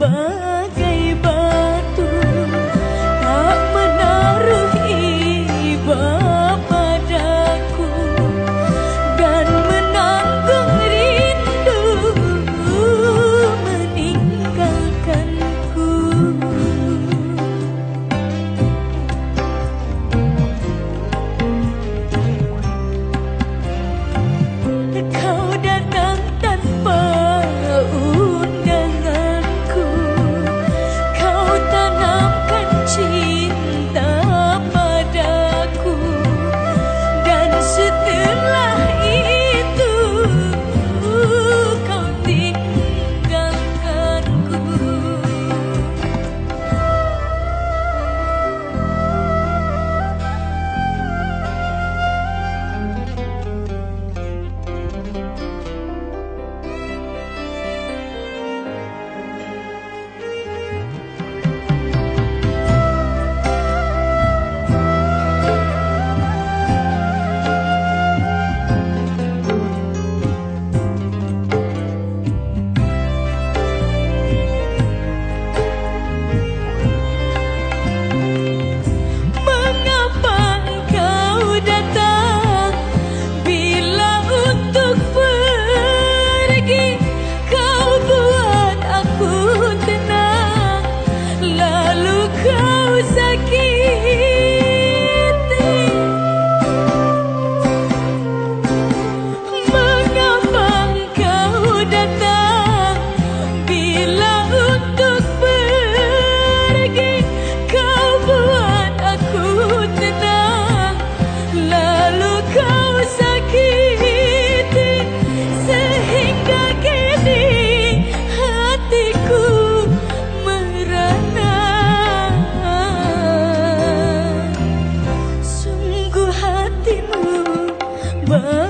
But but